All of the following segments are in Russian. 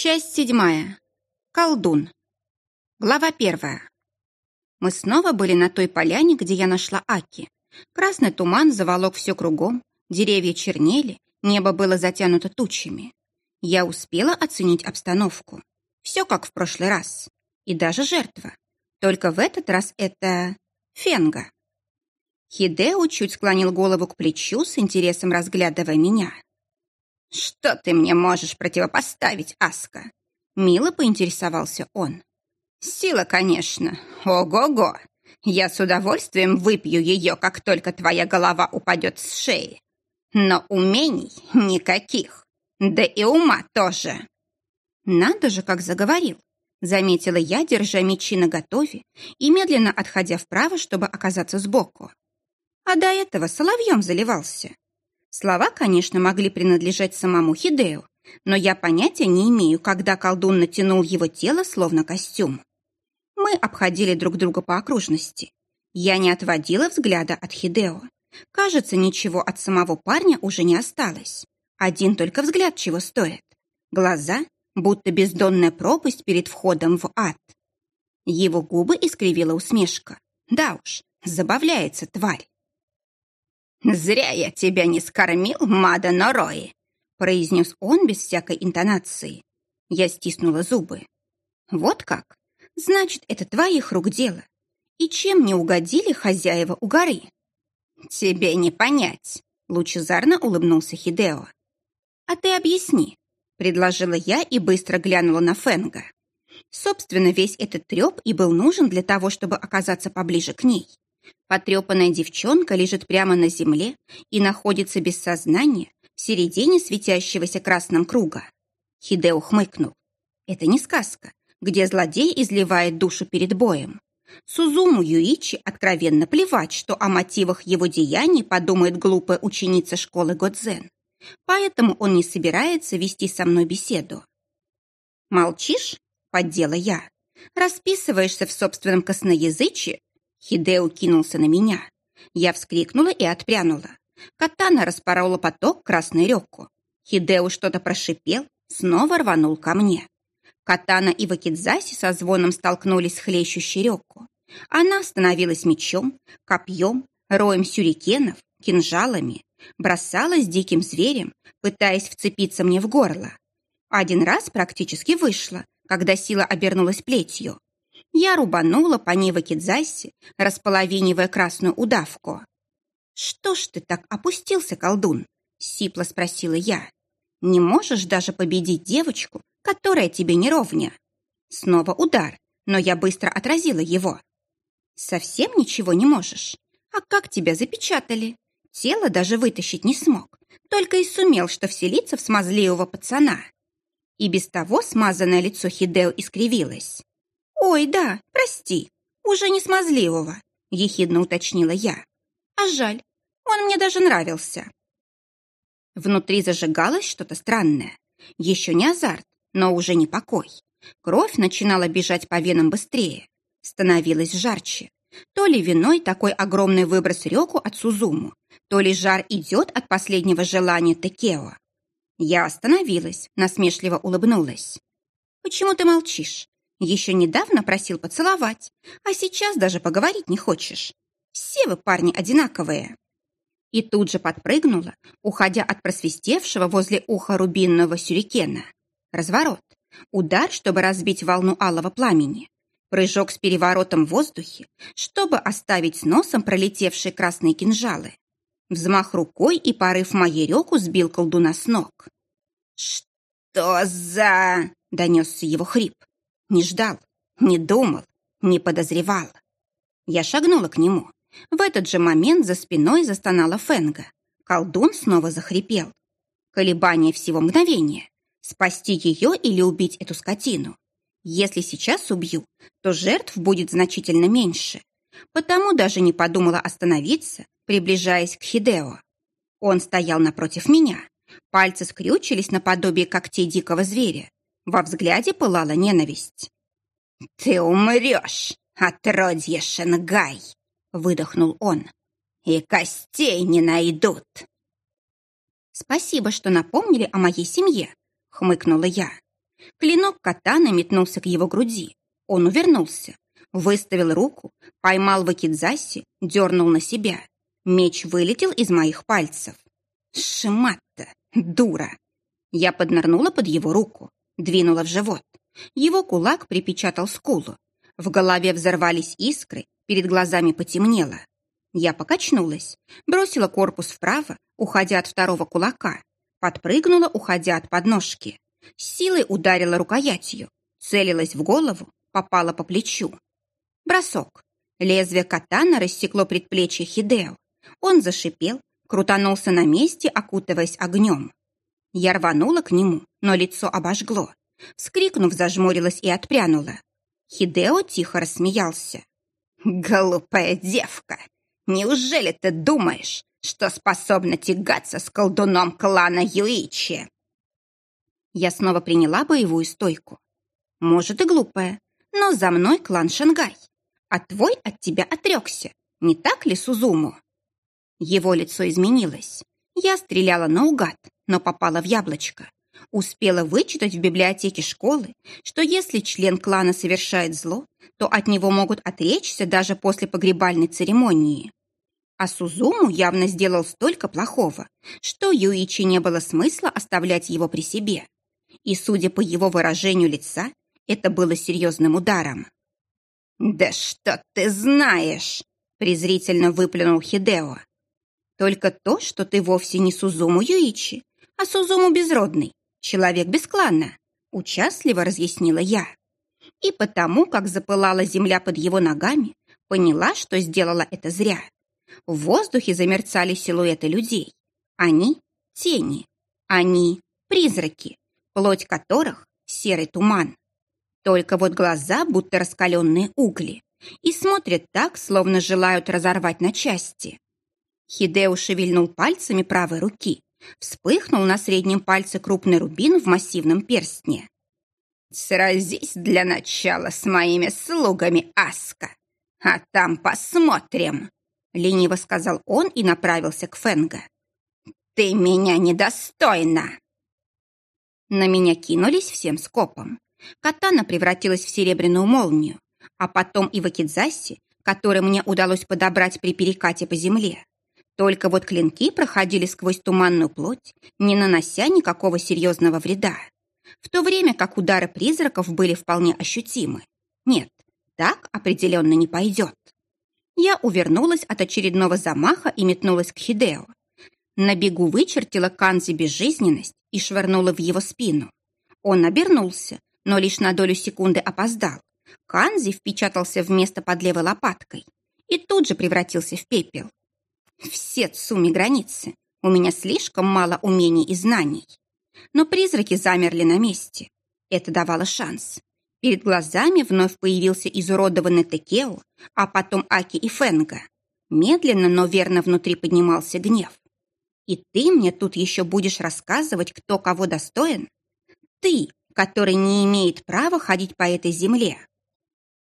Часть седьмая. Колдун. Глава первая. Мы снова были на той поляне, где я нашла Аки. Красный туман заволок все кругом, деревья чернели, небо было затянуто тучами. Я успела оценить обстановку. Все как в прошлый раз. И даже жертва. Только в этот раз это... Фенга. Хидео чуть склонил голову к плечу, с интересом разглядывая меня. «Что ты мне можешь противопоставить, Аска?» Мило поинтересовался он. «Сила, конечно. Ого-го! Я с удовольствием выпью ее, как только твоя голова упадет с шеи. Но умений никаких. Да и ума тоже». «Надо же, как заговорил!» Заметила я, держа мечи наготове и медленно отходя вправо, чтобы оказаться сбоку. А до этого соловьем заливался. Слова, конечно, могли принадлежать самому Хидео, но я понятия не имею, когда колдун натянул его тело, словно костюм. Мы обходили друг друга по окружности. Я не отводила взгляда от Хидео. Кажется, ничего от самого парня уже не осталось. Один только взгляд чего стоит. Глаза, будто бездонная пропасть перед входом в ад. Его губы искривила усмешка. Да уж, забавляется тварь. «Зря я тебя не скормил, Мада Норои!» произнес он без всякой интонации. Я стиснула зубы. «Вот как? Значит, это твоих рук дело. И чем не угодили хозяева у горы?» «Тебе не понять», — лучезарно улыбнулся Хидео. «А ты объясни», — предложила я и быстро глянула на Фенга. Собственно, весь этот треп и был нужен для того, чтобы оказаться поближе к ней. Потрепанная девчонка лежит прямо на земле и находится без сознания в середине светящегося красным круга. Хидео хмыкнул. Это не сказка, где злодей изливает душу перед боем. Сузуму Юичи откровенно плевать, что о мотивах его деяний подумает глупая ученица школы Годзен. Поэтому он не собирается вести со мной беседу. «Молчишь?» — поддела я. «Расписываешься в собственном косноязычии Хидео кинулся на меня. Я вскрикнула и отпрянула. Катана распорола поток красной реку. Хидео что-то прошипел, снова рванул ко мне. Катана и Вакидзаси со звоном столкнулись с хлещущей реку. Она становилась мечом, копьем, роем сюрикенов, кинжалами, бросалась диким зверем, пытаясь вцепиться мне в горло. Один раз практически вышла, когда сила обернулась плетью. Я рубанула по ней Кидзаси, располовинивая красную удавку. «Что ж ты так опустился, колдун?» — сипло спросила я. «Не можешь даже победить девочку, которая тебе не ровня?» Снова удар, но я быстро отразила его. «Совсем ничего не можешь? А как тебя запечатали? Тело даже вытащить не смог, только и сумел, что вселиться в смазливого пацана». И без того смазанное лицо Хидео искривилось. «Ой, да, прости, уже не смазливого», — ехидно уточнила я. «А жаль, он мне даже нравился». Внутри зажигалось что-то странное. Еще не азарт, но уже не покой. Кровь начинала бежать по венам быстрее. Становилось жарче. То ли виной такой огромный выброс реку от Сузуму, то ли жар идет от последнего желания Текео. Я остановилась, насмешливо улыбнулась. «Почему ты молчишь? Еще недавно просил поцеловать, а сейчас даже поговорить не хочешь. Все вы, парни, одинаковые. И тут же подпрыгнула, уходя от просвистевшего возле уха рубинного сюрикена. Разворот. Удар, чтобы разбить волну алого пламени. Прыжок с переворотом в воздухе, чтобы оставить с носом пролетевшие красные кинжалы. Взмах рукой и порыв моей реку сбил колдуна с ног. «Что за...» — донесся его хрип. Не ждал, не думал, не подозревал. Я шагнула к нему. В этот же момент за спиной застонала Фенга. Колдун снова захрипел. Колебание всего мгновения. Спасти ее или убить эту скотину. Если сейчас убью, то жертв будет значительно меньше. Потому даже не подумала остановиться, приближаясь к Хидео. Он стоял напротив меня. Пальцы скрючились наподобие когтей дикого зверя. Во взгляде пылала ненависть. «Ты умрешь, отродье Шенгай!» — выдохнул он. «И костей не найдут!» «Спасибо, что напомнили о моей семье», — хмыкнула я. Клинок катана метнулся к его груди. Он увернулся, выставил руку, поймал вакидзаси, дернул на себя. Меч вылетел из моих пальцев. Шиматта, дура! Я поднырнула под его руку, двинула в живот. Его кулак припечатал скулу. В голове взорвались искры, перед глазами потемнело. Я покачнулась, бросила корпус вправо, уходя от второго кулака, подпрыгнула, уходя от подножки. С силой ударила рукоятью, целилась в голову, попала по плечу. Бросок. Лезвие катана рассекло предплечье Хидео. Он зашипел, крутанулся на месте, окутываясь огнем. Я рванула к нему, но лицо обожгло. Скрикнув, зажмурилась и отпрянула. Хидео тихо рассмеялся. «Глупая девка! Неужели ты думаешь, что способна тягаться с колдуном клана Юичи?» Я снова приняла боевую стойку. Может и глупая, но за мной клан Шангай, а твой от тебя отрекся, не так ли, Сузуму? Его лицо изменилось. Я стреляла наугад, но попала в яблочко. Успела вычитать в библиотеке школы, что если член клана совершает зло, то от него могут отречься даже после погребальной церемонии. А Сузуму явно сделал столько плохого, что Юичи не было смысла оставлять его при себе. И, судя по его выражению лица, это было серьезным ударом. «Да что ты знаешь!» – презрительно выплюнул Хидео. Только то, что ты вовсе не Сузуму Юичи, а Сузуму Безродный, человек без клана, участливо разъяснила я. И потому, как запылала земля под его ногами, поняла, что сделала это зря. В воздухе замерцали силуэты людей. Они — тени. Они — призраки, плоть которых — серый туман. Только вот глаза будто раскаленные угли и смотрят так, словно желают разорвать на части. Хидео шевельнул пальцами правой руки. Вспыхнул на среднем пальце крупный рубин в массивном перстне. «Сразись для начала с моими слугами, Аска, а там посмотрим», — лениво сказал он и направился к Фенга. «Ты меня недостойна!» На меня кинулись всем скопом. Катана превратилась в серебряную молнию, а потом и в Акидзаси, который мне удалось подобрать при перекате по земле. Только вот клинки проходили сквозь туманную плоть, не нанося никакого серьезного вреда. В то время как удары призраков были вполне ощутимы. Нет, так определенно не пойдет. Я увернулась от очередного замаха и метнулась к Хидео. На бегу вычертила Канзи безжизненность и швырнула в его спину. Он обернулся, но лишь на долю секунды опоздал. Канзи впечатался в место под левой лопаткой и тут же превратился в пепел. Все цуми границы. У меня слишком мало умений и знаний. Но призраки замерли на месте. Это давало шанс. Перед глазами вновь появился изуродованный Текео, а потом Аки и Фенга. Медленно, но верно внутри поднимался гнев. И ты мне тут еще будешь рассказывать, кто кого достоин? Ты, который не имеет права ходить по этой земле.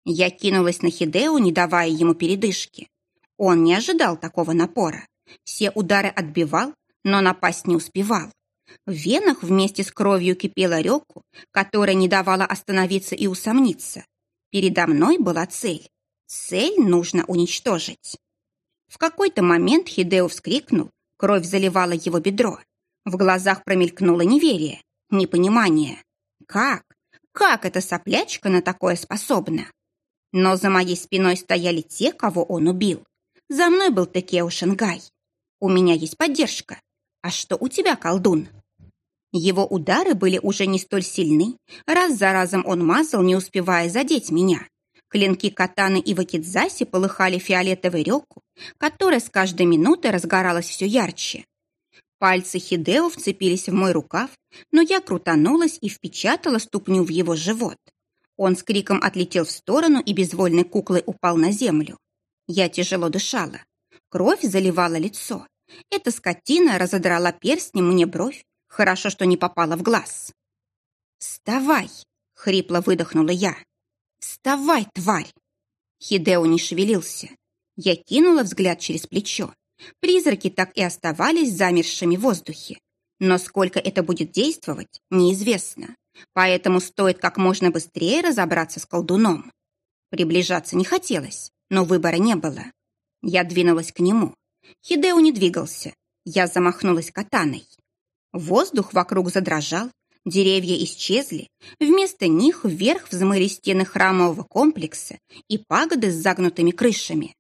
Я кинулась на Хидео, не давая ему передышки. Он не ожидал такого напора. Все удары отбивал, но напасть не успевал. В венах вместе с кровью кипела реку, которая не давала остановиться и усомниться. Передо мной была цель. Цель нужно уничтожить. В какой-то момент Хидео вскрикнул, кровь заливала его бедро. В глазах промелькнуло неверие, непонимание. Как? Как эта соплячка на такое способна? Но за моей спиной стояли те, кого он убил. За мной был Текео Шангай. У меня есть поддержка. А что у тебя, колдун? Его удары были уже не столь сильны. Раз за разом он мазал, не успевая задеть меня. Клинки катаны и вакидзаси полыхали фиолетовой реку, которая с каждой минутой разгоралась все ярче. Пальцы Хидео вцепились в мой рукав, но я крутанулась и впечатала ступню в его живот. Он с криком отлетел в сторону и безвольной куклой упал на землю. Я тяжело дышала. Кровь заливала лицо. Эта скотина разодрала перстнем мне бровь. Хорошо, что не попала в глаз. «Вставай!» — хрипло выдохнула я. «Вставай, тварь!» Хидео не шевелился. Я кинула взгляд через плечо. Призраки так и оставались замерзшими в воздухе. Но сколько это будет действовать, неизвестно. поэтому стоит как можно быстрее разобраться с колдуном. Приближаться не хотелось, но выбора не было. Я двинулась к нему. Хидео не двигался. Я замахнулась катаной. Воздух вокруг задрожал, деревья исчезли, вместо них вверх взмыли стены храмового комплекса и пагоды с загнутыми крышами.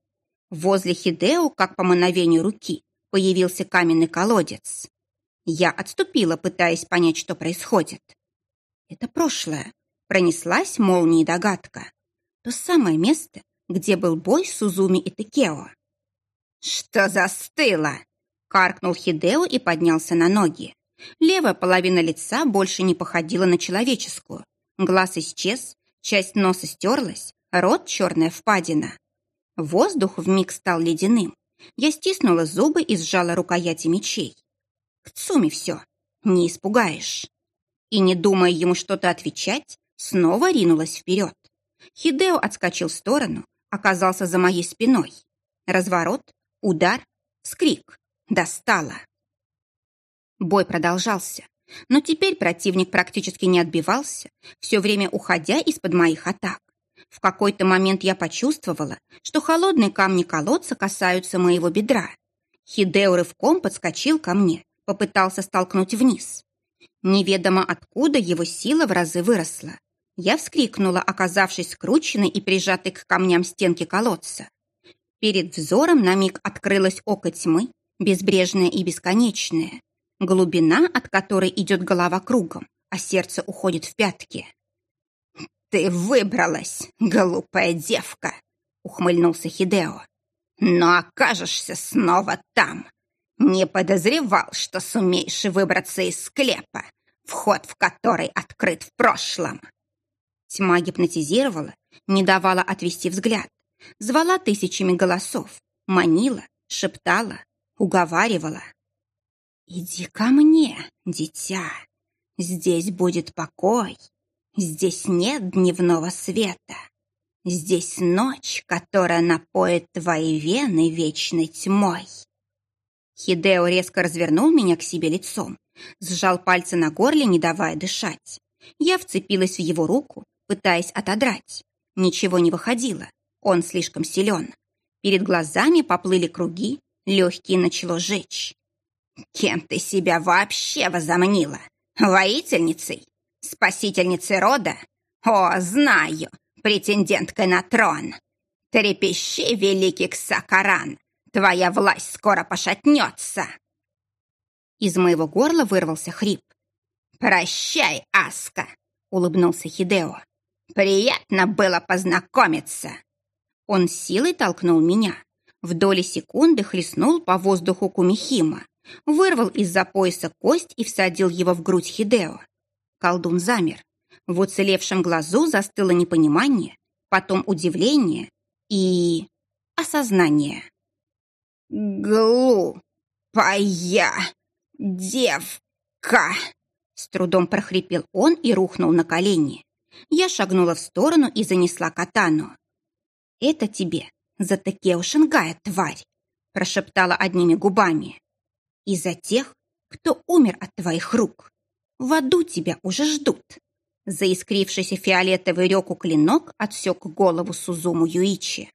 Возле Хидео, как по мановению руки, появился каменный колодец. Я отступила, пытаясь понять, что происходит. Это прошлое. Пронеслась молнией догадка. То самое место, где был бой Сузуми и Текео. «Что застыло?» — каркнул Хидео и поднялся на ноги. Левая половина лица больше не походила на человеческую. Глаз исчез, часть носа стерлась, рот черная впадина. Воздух вмиг стал ледяным. Я стиснула зубы и сжала рукояти мечей. К Цуми все, не испугаешь. И, не думая ему что-то отвечать, снова ринулась вперед. Хидео отскочил в сторону, оказался за моей спиной. Разворот, удар, скрик. Достало. Бой продолжался, но теперь противник практически не отбивался, все время уходя из-под моих атак. В какой-то момент я почувствовала, что холодные камни колодца касаются моего бедра. Хидео рывком подскочил ко мне, попытался столкнуть вниз. Неведомо откуда его сила в разы выросла. Я вскрикнула, оказавшись скрученной и прижатой к камням стенки колодца. Перед взором на миг открылось око тьмы, безбрежное и бесконечное глубина, от которой идет голова кругом, а сердце уходит в пятки. «Ты выбралась, глупая девка!» — ухмыльнулся Хидео. «Но окажешься снова там. Не подозревал, что сумеешь выбраться из склепа, вход в который открыт в прошлом». Тьма гипнотизировала, не давала отвести взгляд, звала тысячами голосов, манила, шептала, уговаривала. «Иди ко мне, дитя. Здесь будет покой. Здесь нет дневного света. Здесь ночь, которая напоит твои вены вечной тьмой». Хидео резко развернул меня к себе лицом, сжал пальцы на горле, не давая дышать. Я вцепилась в его руку, пытаясь отодрать. Ничего не выходило, он слишком силен. Перед глазами поплыли круги, легкие начало жечь. Кем ты себя вообще возомнила? Воительницей? Спасительницей рода? О, знаю, претенденткой на трон. Трепещи, великий Ксакаран, твоя власть скоро пошатнется. Из моего горла вырвался хрип. «Прощай, Аска!» — улыбнулся Хидео. «Приятно было познакомиться!» Он силой толкнул меня. В доли секунды хлестнул по воздуху Кумихима вырвал из-за пояса кость и всадил его в грудь Хидео. Колдун замер. В уцелевшем глазу застыло непонимание, потом удивление и... осознание. «Глупая девка!» С трудом прохрипел он и рухнул на колени. Я шагнула в сторону и занесла катану. «Это тебе за Такео Шингая, тварь!» прошептала одними губами и за тех, кто умер от твоих рук. В аду тебя уже ждут. Заискрившийся фиолетовый реку клинок отсек голову Сузуму Юичи.